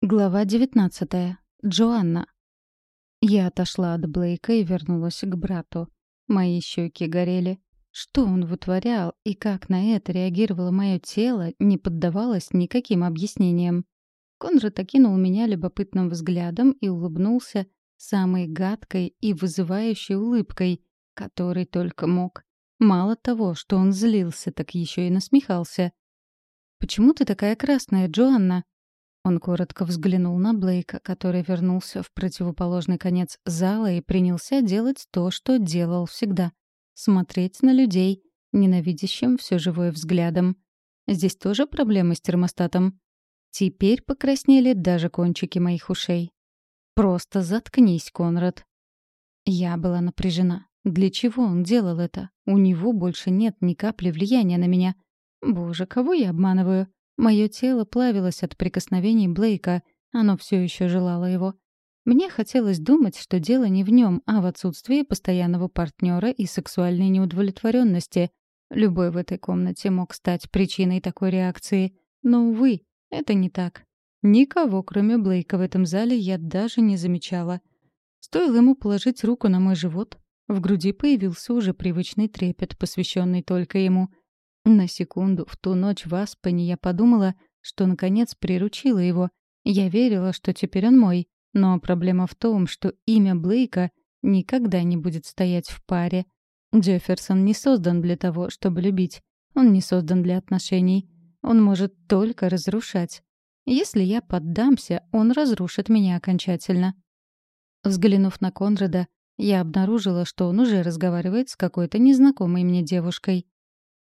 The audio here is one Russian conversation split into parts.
Глава 19. Джоанна. Я отошла от Блейка и вернулась к брату. Мои щеки горели. Что он вытворял и как на это реагировало мое тело, не поддавалось никаким объяснениям. Конрад окинул меня любопытным взглядом и улыбнулся самой гадкой и вызывающей улыбкой, которой только мог. Мало того, что он злился, так еще и насмехался. «Почему ты такая красная, Джоанна?» Он коротко взглянул на Блейка, который вернулся в противоположный конец зала и принялся делать то, что делал всегда — смотреть на людей, ненавидящим все живое взглядом. Здесь тоже проблемы с термостатом. Теперь покраснели даже кончики моих ушей. «Просто заткнись, Конрад». Я была напряжена. Для чего он делал это? У него больше нет ни капли влияния на меня. Боже, кого я обманываю? Мое тело плавилось от прикосновений Блейка, оно все еще желало его. Мне хотелось думать, что дело не в нем, а в отсутствии постоянного партнера и сексуальной неудовлетворенности. Любой в этой комнате мог стать причиной такой реакции. Но, увы, это не так. Никого, кроме Блейка, в этом зале я даже не замечала. Стоило ему положить руку на мой живот, в груди появился уже привычный трепет, посвященный только ему. На секунду в ту ночь в Аспене я подумала, что наконец приручила его. Я верила, что теперь он мой. Но проблема в том, что имя Блейка никогда не будет стоять в паре. Джефферсон не создан для того, чтобы любить. Он не создан для отношений. Он может только разрушать. Если я поддамся, он разрушит меня окончательно. Взглянув на Конрада, я обнаружила, что он уже разговаривает с какой-то незнакомой мне девушкой.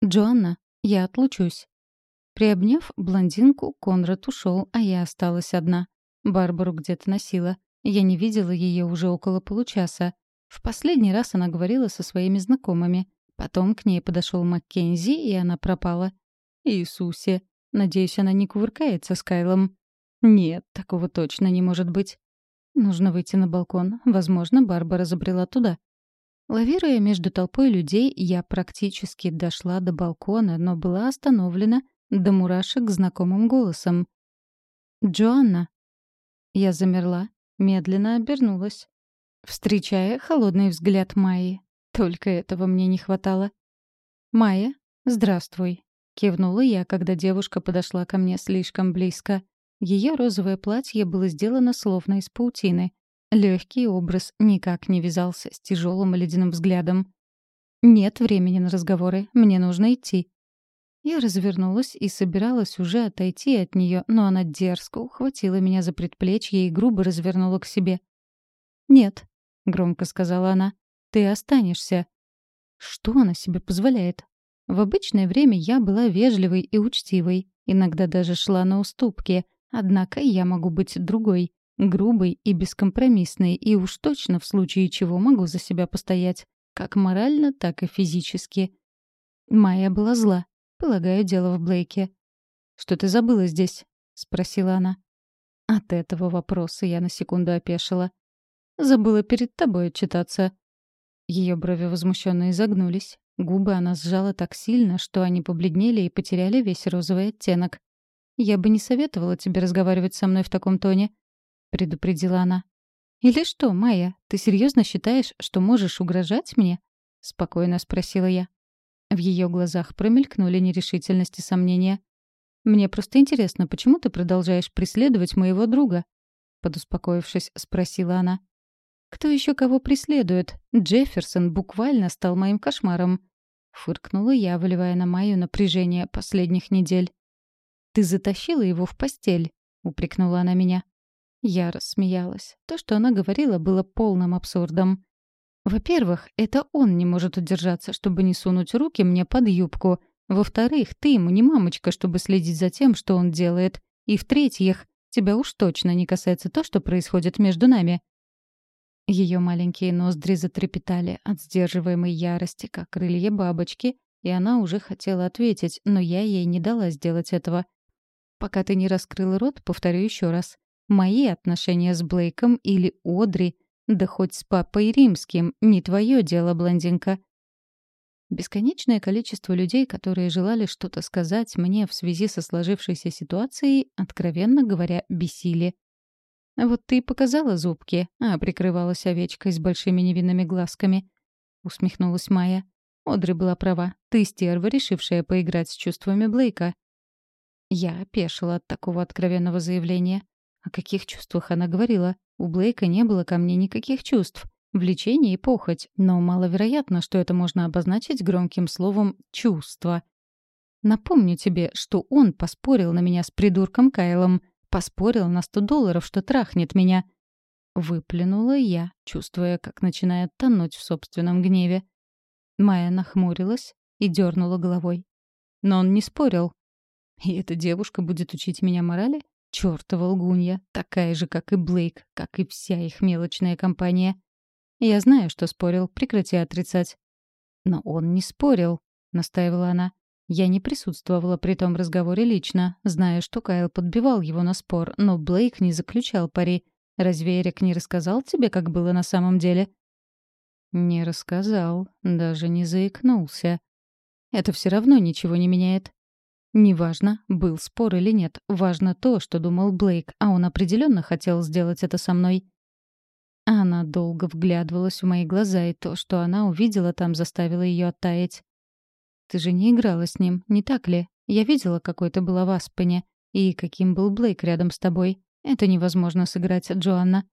«Джоанна, я отлучусь». Приобняв блондинку, Конрад ушел, а я осталась одна. Барбару где-то носила. Я не видела ее уже около получаса. В последний раз она говорила со своими знакомыми. Потом к ней подошел Маккензи, и она пропала. Иисусе. Надеюсь, она не кувыркается с Кайлом. Нет, такого точно не может быть. Нужно выйти на балкон. Возможно, Барбара забрела туда. Лавируя между толпой людей, я практически дошла до балкона, но была остановлена до мурашек знакомым голосом. «Джоанна!» Я замерла, медленно обернулась, встречая холодный взгляд Майи. Только этого мне не хватало. «Майя, здравствуй!» — кивнула я, когда девушка подошла ко мне слишком близко. Ее розовое платье было сделано словно из паутины. Легкий образ никак не вязался с тяжелым ледяным взглядом. «Нет времени на разговоры, мне нужно идти». Я развернулась и собиралась уже отойти от нее, но она дерзко ухватила меня за предплечье и грубо развернула к себе. «Нет», — громко сказала она, — «ты останешься». Что она себе позволяет? В обычное время я была вежливой и учтивой, иногда даже шла на уступки, однако я могу быть другой. Грубый и бескомпромиссный, и уж точно в случае чего могу за себя постоять, как морально, так и физически. Майя была зла. Полагаю, дело в Блейке. «Что ты забыла здесь?» — спросила она. От этого вопроса я на секунду опешила. «Забыла перед тобой отчитаться». Ее брови возмущенно изогнулись. Губы она сжала так сильно, что они побледнели и потеряли весь розовый оттенок. «Я бы не советовала тебе разговаривать со мной в таком тоне. — предупредила она. «Или что, Майя, ты серьезно считаешь, что можешь угрожать мне?» — спокойно спросила я. В ее глазах промелькнули нерешительность и сомнения. «Мне просто интересно, почему ты продолжаешь преследовать моего друга?» Подуспокоившись, спросила она. «Кто еще кого преследует? Джефферсон буквально стал моим кошмаром». Фыркнула я, выливая на Майю напряжение последних недель. «Ты затащила его в постель», — упрекнула она меня. Я рассмеялась. То, что она говорила, было полным абсурдом. Во-первых, это он не может удержаться, чтобы не сунуть руки мне под юбку. Во-вторых, ты ему не мамочка, чтобы следить за тем, что он делает. И в-третьих, тебя уж точно не касается то, что происходит между нами. Ее маленькие ноздри затрепетали от сдерживаемой ярости, как крылья бабочки, и она уже хотела ответить, но я ей не дала сделать этого. Пока ты не раскрыл рот, повторю еще раз. Мои отношения с Блейком или Одри, да хоть с папой римским, не твое дело, блондинка. Бесконечное количество людей, которые желали что-то сказать мне в связи со сложившейся ситуацией, откровенно говоря, бесили. «Вот ты и показала зубки, а прикрывалась овечкой с большими невинными глазками», — усмехнулась Майя. Одри была права. Ты стерва, решившая поиграть с чувствами Блейка. Я опешила от такого откровенного заявления. О каких чувствах она говорила? У Блейка не было ко мне никаких чувств. Влечение и похоть, но маловероятно, что это можно обозначить громким словом «чувство». Напомню тебе, что он поспорил на меня с придурком Кайлом. Поспорил на сто долларов, что трахнет меня. Выплюнула я, чувствуя, как начинает тонуть в собственном гневе. Майя нахмурилась и дернула головой. Но он не спорил. И эта девушка будет учить меня морали? Чёртова лгунья, такая же, как и Блейк, как и вся их мелочная компания. Я знаю, что спорил, прекрати отрицать. Но он не спорил, настаивала она. Я не присутствовала при том разговоре лично, зная, что Кайл подбивал его на спор, но Блейк не заключал пари. Разве Эрик не рассказал тебе, как было на самом деле? Не рассказал, даже не заикнулся. Это все равно ничего не меняет. Неважно, был спор или нет, важно то, что думал Блейк, а он определенно хотел сделать это со мной. Она долго вглядывалась в мои глаза, и то, что она увидела там, заставило ее оттаять. «Ты же не играла с ним, не так ли? Я видела, какой ты была в Аспене, и каким был Блейк рядом с тобой. Это невозможно сыграть, Джоанна».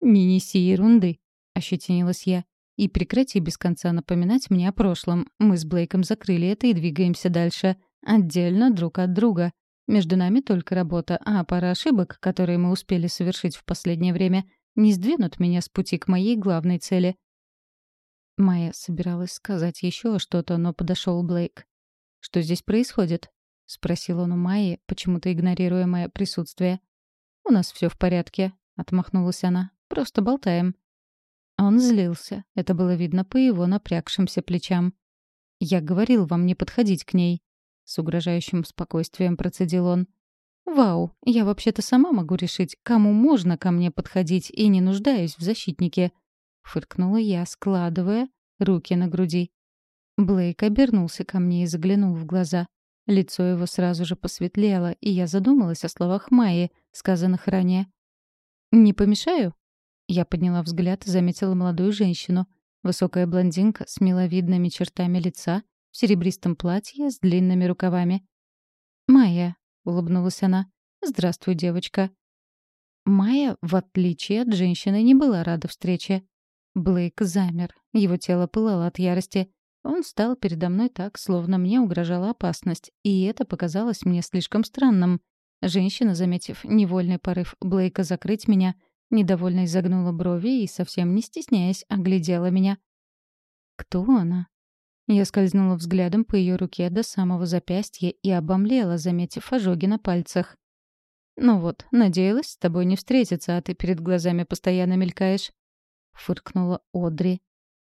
«Не неси ерунды», — ощетинилась я. И прекрати без конца напоминать мне о прошлом. Мы с Блейком закрыли это и двигаемся дальше. Отдельно друг от друга. Между нами только работа, а пара ошибок, которые мы успели совершить в последнее время, не сдвинут меня с пути к моей главной цели. Майя собиралась сказать еще что-то, но подошел Блейк. «Что здесь происходит?» — спросил он у Майи, почему-то игнорируя мое присутствие. «У нас все в порядке», — отмахнулась она. «Просто болтаем». Он злился. Это было видно по его напрягшимся плечам. «Я говорил вам не подходить к ней», — с угрожающим спокойствием процедил он. «Вау, я вообще-то сама могу решить, кому можно ко мне подходить и не нуждаюсь в защитнике», — фыркнула я, складывая руки на груди. Блейк обернулся ко мне и заглянул в глаза. Лицо его сразу же посветлело, и я задумалась о словах Майи, сказанных ранее. «Не помешаю?» Я подняла взгляд и заметила молодую женщину. Высокая блондинка с миловидными чертами лица, в серебристом платье с длинными рукавами. «Майя», — улыбнулась она. «Здравствуй, девочка». Майя, в отличие от женщины, не была рада встрече. Блейк замер. Его тело пылало от ярости. Он стал передо мной так, словно мне угрожала опасность, и это показалось мне слишком странным. Женщина, заметив невольный порыв Блейка закрыть меня, — Недовольно изогнула брови и, совсем не стесняясь, оглядела меня. «Кто она?» Я скользнула взглядом по ее руке до самого запястья и обомлела, заметив ожоги на пальцах. «Ну вот, надеялась с тобой не встретиться, а ты перед глазами постоянно мелькаешь», — фыркнула Одри.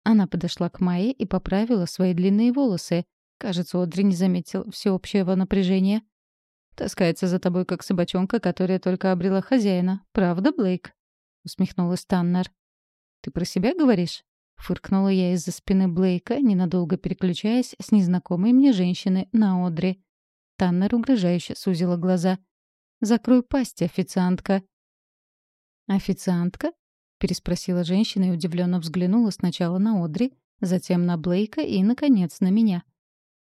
Она подошла к Майе и поправила свои длинные волосы. Кажется, Одри не заметил всеобщего напряжения. «Таскается за тобой, как собачонка, которая только обрела хозяина. Правда, Блейк?» — усмехнулась Таннер. «Ты про себя говоришь?» — фыркнула я из-за спины Блейка, ненадолго переключаясь с незнакомой мне женщины на Одри. Таннер угрожающе сузила глаза. «Закрой пасть, официантка!» «Официантка?» — переспросила женщина и удивленно взглянула сначала на Одри, затем на Блейка и, наконец, на меня.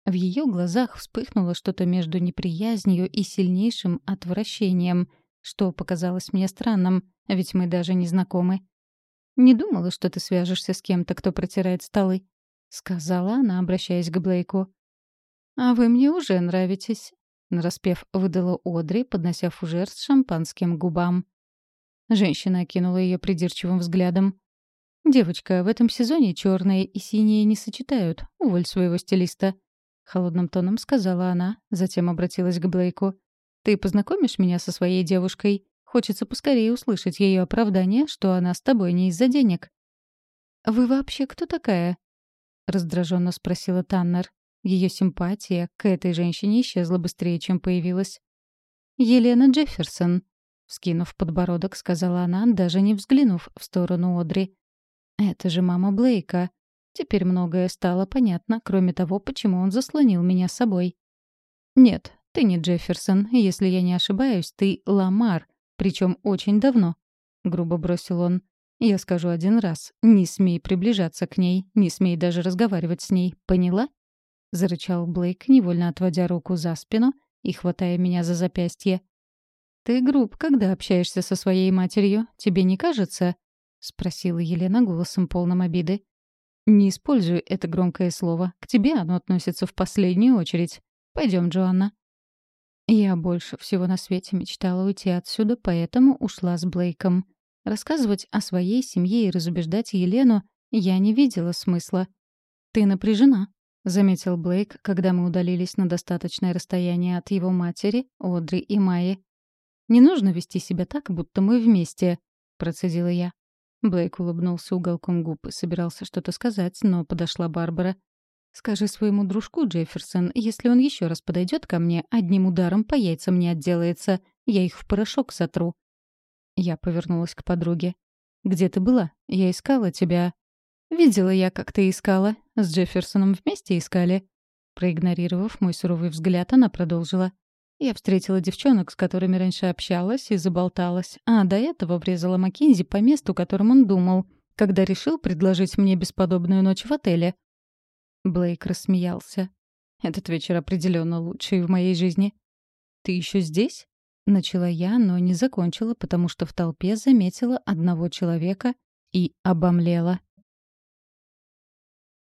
В ее глазах вспыхнуло что-то между неприязнью и сильнейшим отвращением, что показалось мне странным — ведь мы даже не знакомы. «Не думала, что ты свяжешься с кем-то, кто протирает столы», — сказала она, обращаясь к Блейку. «А вы мне уже нравитесь», — нараспев выдала Одри, поднося фужер с шампанским губам. Женщина окинула ее придирчивым взглядом. «Девочка, в этом сезоне черные и синие не сочетают. Уволь своего стилиста», — холодным тоном сказала она, затем обратилась к Блейку. «Ты познакомишь меня со своей девушкой? Хочется поскорее услышать ее оправдание, что она с тобой не из-за денег. «Вы вообще кто такая?» — раздраженно спросила Таннер. Ее симпатия к этой женщине исчезла быстрее, чем появилась. «Елена Джефферсон», — вскинув подбородок, сказала она, даже не взглянув в сторону Одри. «Это же мама Блейка. Теперь многое стало понятно, кроме того, почему он заслонил меня собой. «Нет, ты не Джефферсон. Если я не ошибаюсь, ты Ламар, причем очень давно», — грубо бросил он. «Я скажу один раз. Не смей приближаться к ней, не смей даже разговаривать с ней. Поняла?» — зарычал Блейк, невольно отводя руку за спину и хватая меня за запястье. «Ты груб, когда общаешься со своей матерью. Тебе не кажется?» — спросила Елена голосом полным обиды. «Не используй это громкое слово. К тебе оно относится в последнюю очередь. Пойдем, Джоанна». Я больше всего на свете мечтала уйти отсюда, поэтому ушла с Блейком. Рассказывать о своей семье и разубеждать Елену я не видела смысла. «Ты напряжена», — заметил Блейк, когда мы удалились на достаточное расстояние от его матери, Одри и Майи. «Не нужно вести себя так, будто мы вместе», — процедила я. Блейк улыбнулся уголком губ и собирался что-то сказать, но подошла Барбара. «Скажи своему дружку, Джефферсон, если он еще раз подойдет ко мне, одним ударом по яйцам не отделается. Я их в порошок сотру». Я повернулась к подруге. «Где ты была? Я искала тебя». «Видела я, как ты искала. С Джефферсоном вместе искали». Проигнорировав мой суровый взгляд, она продолжила. Я встретила девчонок, с которыми раньше общалась и заболталась, а до этого врезала Маккензи по месту, которым он думал, когда решил предложить мне бесподобную ночь в отеле. Блейк рассмеялся. Этот вечер определенно лучший в моей жизни. «Ты еще здесь?» — начала я, но не закончила, потому что в толпе заметила одного человека и обомлела.